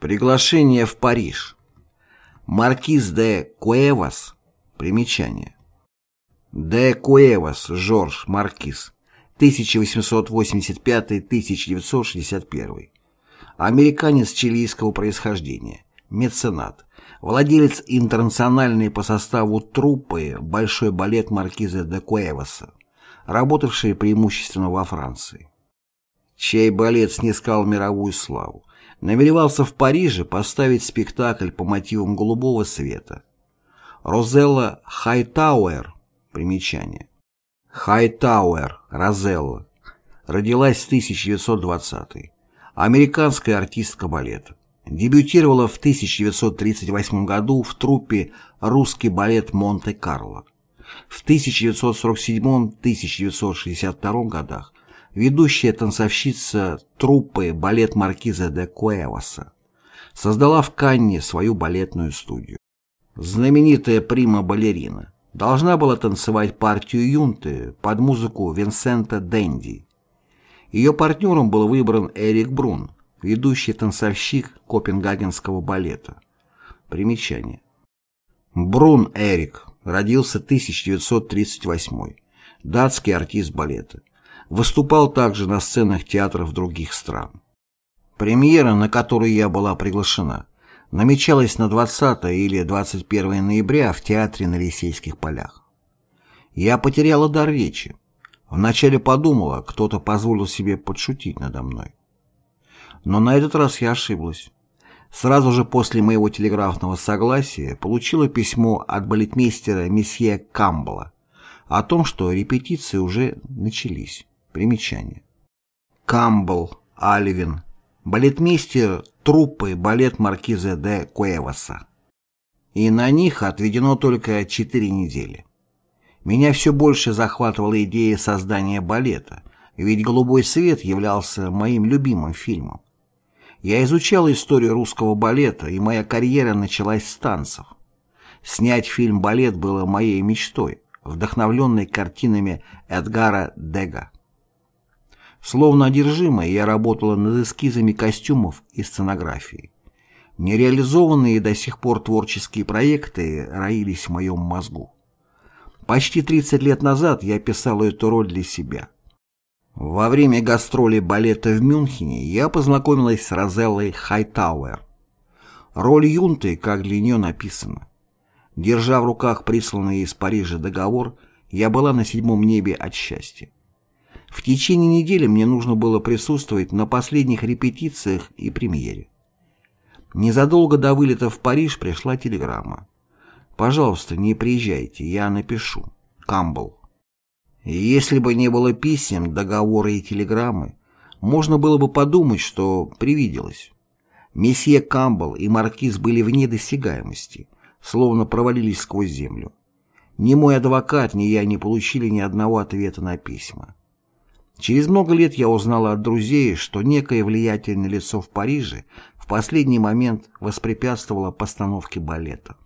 Приглашение в Париж. Маркиз де Куэвас. Примечание. Де Куэвас Жорж Маркиз. 1885-1961. Американец чилийского происхождения. Меценат. Владелец интернациональной по составу труппы «Большой балет Маркиза де Куэваса», работавший преимущественно во Франции. Чей балет снискал мировую славу намеревался в Париже поставить спектакль по мотивам «Голубого света». Розелла Хайтауэр, примечание. Хайтауэр, Розелла, родилась в 1920 Американская артистка балета. Дебютировала в 1938 году в труппе «Русский балет Монте-Карло». В 1947-1962 годах ведущая танцовщица труппы балет Маркиза де Куэваса, создала в Канне свою балетную студию. Знаменитая прима-балерина должна была танцевать партию юнты под музыку Винсента Дэнди. Ее партнером был выбран Эрик Брун, ведущий танцовщик Копенгагенского балета. Примечание. Брун Эрик родился 1938 датский артист балета. Выступал также на сценах театров других стран. Премьера, на которую я была приглашена, намечалась на 20 или 21 ноября в театре на Лисейских полях. Я потеряла дар речи. Вначале подумала, кто-то позволил себе подшутить надо мной. Но на этот раз я ошиблась. Сразу же после моего телеграфного согласия получила письмо от балетмейстера месье Камбала о том, что репетиции уже начались. Примечание. Камбл, Альвин, балетмейстер труппы балет маркиза де Куэваса. И на них отведено только четыре недели. Меня все больше захватывала идея создания балета, ведь «Голубой свет» являлся моим любимым фильмом. Я изучал историю русского балета, и моя карьера началась с танцев. Снять фильм-балет было моей мечтой, вдохновленной картинами Эдгара Дега. Словно одержимая, я работала над эскизами костюмов и сценографии. Нереализованные до сих пор творческие проекты роились в моем мозгу. Почти 30 лет назад я писал эту роль для себя. Во время гастролей балета в Мюнхене я познакомилась с Розеллой Хайтауэр. Роль юнты, как для нее написано. Держа в руках присланный из Парижа договор, я была на седьмом небе от счастья. В течение недели мне нужно было присутствовать на последних репетициях и премьере. Незадолго до вылета в Париж пришла телеграмма. «Пожалуйста, не приезжайте, я напишу. Камбл». Если бы не было писем, договора и телеграммы, можно было бы подумать, что привиделось. Месье Камбл и Маркиз были вне досягаемости, словно провалились сквозь землю. Ни мой адвокат, ни я не получили ни одного ответа на письма. Через много лет я узнала от друзей, что некое влиятельное лицо в Париже в последний момент воспрепятствовало постановке балета.